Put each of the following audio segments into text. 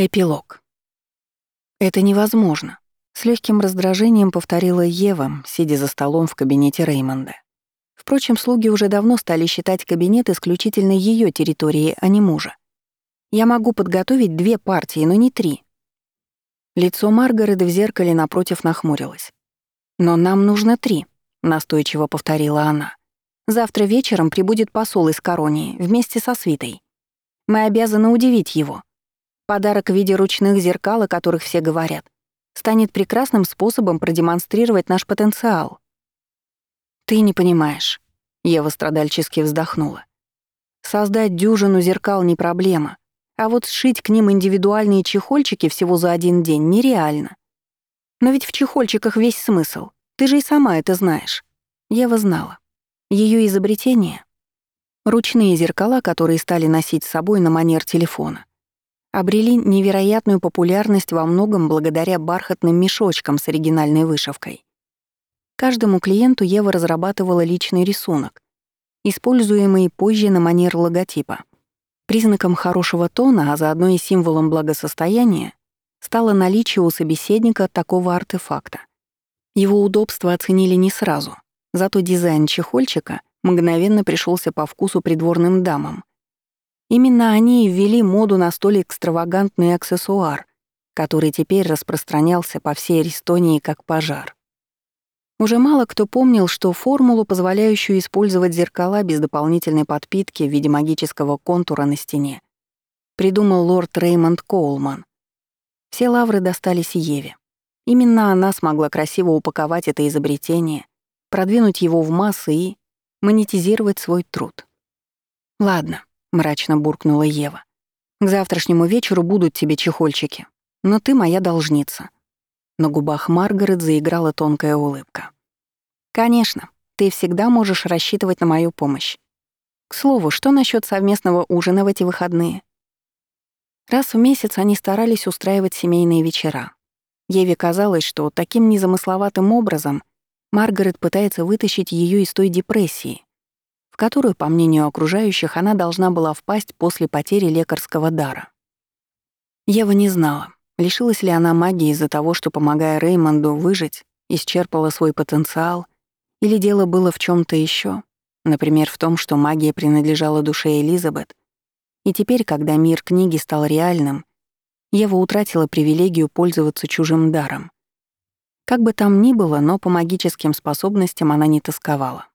Эпилог. «Это невозможно», — с легким раздражением повторила Ева, сидя за столом в кабинете Реймонда. Впрочем, слуги уже давно стали считать кабинет исключительно ее территорией, а не мужа. «Я могу подготовить две партии, но не три». Лицо Маргарет в зеркале напротив нахмурилось. «Но нам нужно три», — настойчиво повторила она. «Завтра вечером прибудет посол из Коронии вместе со свитой. Мы обязаны удивить его». Подарок в виде ручных зеркал, о которых все говорят, станет прекрасным способом продемонстрировать наш потенциал. «Ты не понимаешь», — Ева страдальчески вздохнула. «Создать дюжину зеркал не проблема, а вот сшить к ним индивидуальные чехольчики всего за один день нереально. Но ведь в чехольчиках весь смысл. Ты же и сама это знаешь». Ева знала. Ее изобретение — ручные зеркала, которые стали носить с собой на манер телефона обрели невероятную популярность во многом благодаря бархатным мешочкам с оригинальной вышивкой. Каждому клиенту Ева разрабатывала личный рисунок, используемый позже на манер логотипа. Признаком хорошего тона, а заодно и символом благосостояния, стало наличие у собеседника такого артефакта. Его удобство оценили не сразу, зато дизайн чехольчика мгновенно пришелся по вкусу придворным дамам, Именно они и ввели моду на столь экстравагантный аксессуар, который теперь распространялся по всей Эстонии как пожар. Уже мало кто помнил, что формулу, позволяющую использовать зеркала без дополнительной подпитки в виде магического контура на стене, придумал лорд Реймонд Коулман. Все лавры достались Еве. Именно она смогла красиво упаковать это изобретение, продвинуть его в массы и монетизировать свой труд. Ладно, — мрачно буркнула Ева. «К завтрашнему вечеру будут тебе чехольчики. Но ты моя должница». На губах Маргарет заиграла тонкая улыбка. «Конечно, ты всегда можешь рассчитывать на мою помощь. К слову, что насчет совместного ужина в эти выходные?» Раз в месяц они старались устраивать семейные вечера. Еве казалось, что таким незамысловатым образом Маргарет пытается вытащить ее из той депрессии, которую, по мнению окружающих, она должна была впасть после потери лекарского дара. Ева не знала, лишилась ли она магии из-за того, что, помогая Реймонду выжить, исчерпала свой потенциал, или дело было в чем то еще, например, в том, что магия принадлежала душе Элизабет, и теперь, когда мир книги стал реальным, Ева утратила привилегию пользоваться чужим даром. Как бы там ни было, но по магическим способностям она не тосковала.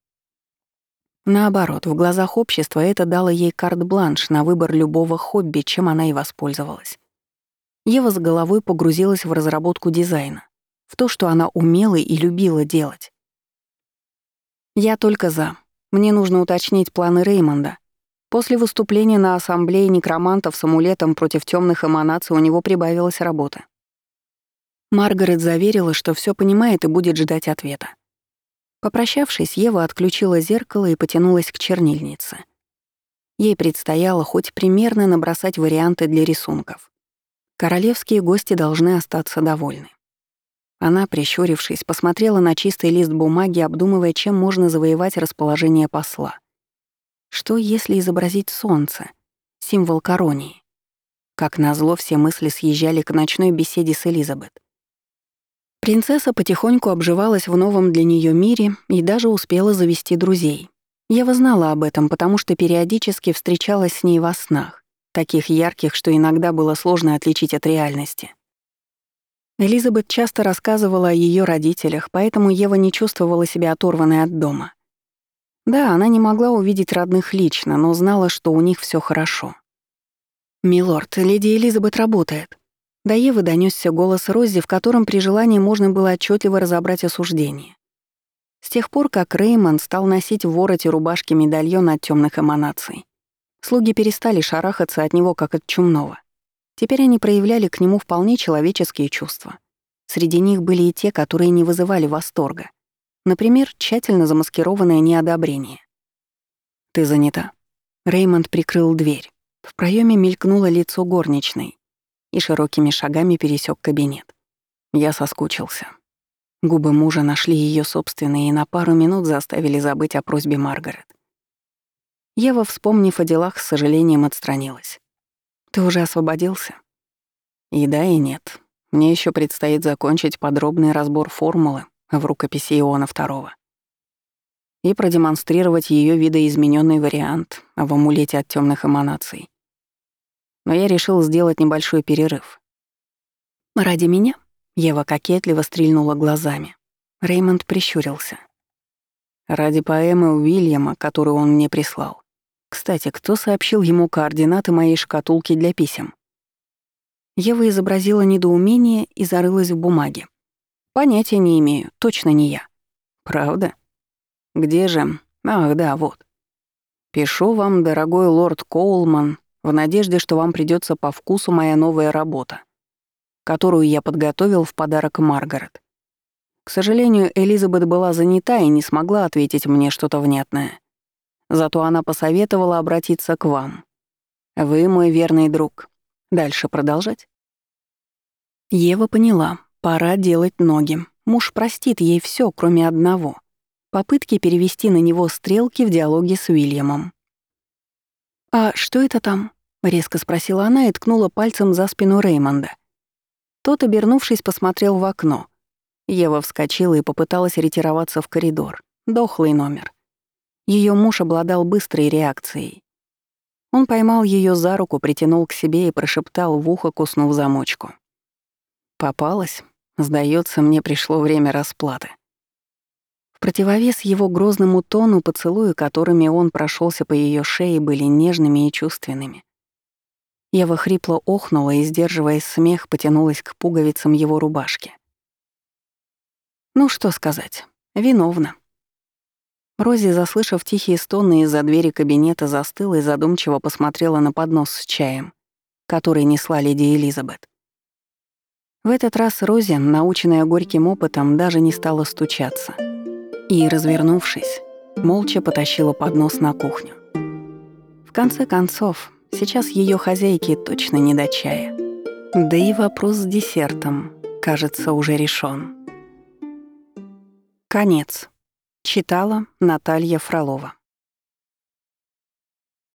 Наоборот, в глазах общества это дало ей карт-бланш на выбор любого хобби, чем она и воспользовалась. Ева с головой погрузилась в разработку дизайна, в то, что она умела и любила делать. «Я только за. Мне нужно уточнить планы Реймонда. После выступления на ассамблее некромантов с амулетом против темных эманаций у него прибавилась работа. Маргарет заверила, что все понимает и будет ждать ответа. Попрощавшись, Ева отключила зеркало и потянулась к чернильнице. Ей предстояло хоть примерно набросать варианты для рисунков. Королевские гости должны остаться довольны. Она, прищурившись, посмотрела на чистый лист бумаги, обдумывая, чем можно завоевать расположение посла. Что, если изобразить солнце, символ коронии? Как назло, все мысли съезжали к ночной беседе с Элизабет. Принцесса потихоньку обживалась в новом для нее мире и даже успела завести друзей. Ева знала об этом, потому что периодически встречалась с ней во снах, таких ярких, что иногда было сложно отличить от реальности. Элизабет часто рассказывала о ее родителях, поэтому Ева не чувствовала себя оторванной от дома. Да, она не могла увидеть родных лично, но знала, что у них все хорошо. «Милорд, леди Элизабет работает», до Евы донёсся голос Рози, в котором при желании можно было отчетливо разобрать осуждение. С тех пор, как Реймонд стал носить в вороте рубашки медальон от темных эманаций, слуги перестали шарахаться от него, как от чумного. Теперь они проявляли к нему вполне человеческие чувства. Среди них были и те, которые не вызывали восторга. Например, тщательно замаскированное неодобрение. «Ты занята?» Реймонд прикрыл дверь. В проеме мелькнуло лицо горничной и широкими шагами пересек кабинет. Я соскучился. Губы мужа нашли ее собственные и на пару минут заставили забыть о просьбе Маргарет. Ева, вспомнив о делах, с сожалением отстранилась. «Ты уже освободился?» И да, и нет. Мне еще предстоит закончить подробный разбор формулы в рукописи Иона II и продемонстрировать ее видоизмененный вариант в амулете от темных эманаций. Но я решил сделать небольшой перерыв. «Ради меня?» — Ева кокетливо стрельнула глазами. Реймонд прищурился. «Ради поэмы Уильяма, которую он мне прислал. Кстати, кто сообщил ему координаты моей шкатулки для писем?» Ева изобразила недоумение и зарылась в бумаге. «Понятия не имею, точно не я». «Правда? Где же? Ах, да, вот. Пишу вам, дорогой лорд Коулман, в надежде, что вам придется по вкусу моя новая работа, которую я подготовил в подарок Маргарет. К сожалению, Элизабет была занята и не смогла ответить мне что-то внятное. Зато она посоветовала обратиться к вам. Вы мой верный друг. Дальше продолжать? Ева поняла, пора делать ноги. Муж простит ей все, кроме одного — попытки перевести на него стрелки в диалоге с Уильямом. «А что это там?» — резко спросила она и ткнула пальцем за спину Реймонда. Тот, обернувшись, посмотрел в окно. Ева вскочила и попыталась ретироваться в коридор. Дохлый номер. Ее муж обладал быстрой реакцией. Он поймал ее за руку, притянул к себе и прошептал в ухо, куснув замочку. «Попалась. Сдается, мне пришло время расплаты». В противовес его грозному тону поцелуи, которыми он прошелся по ее шее, были нежными и чувственными. Ева хрипло охнула и, сдерживая смех, потянулась к пуговицам его рубашки. Ну что сказать, виновна. Рози, заслышав тихие стоны из-за двери кабинета, застыла и задумчиво посмотрела на поднос с чаем, который несла леди Элизабет. В этот раз Рози, наученная горьким опытом, даже не стала стучаться. И, развернувшись, молча потащила поднос на кухню. В конце концов, сейчас ее хозяйке точно не до чая. Да и вопрос с десертом, кажется, уже решен. Конец. Читала Наталья Фролова.